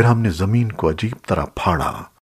پھر ہم نے زمین کو عجیب طرح پھاڑا۔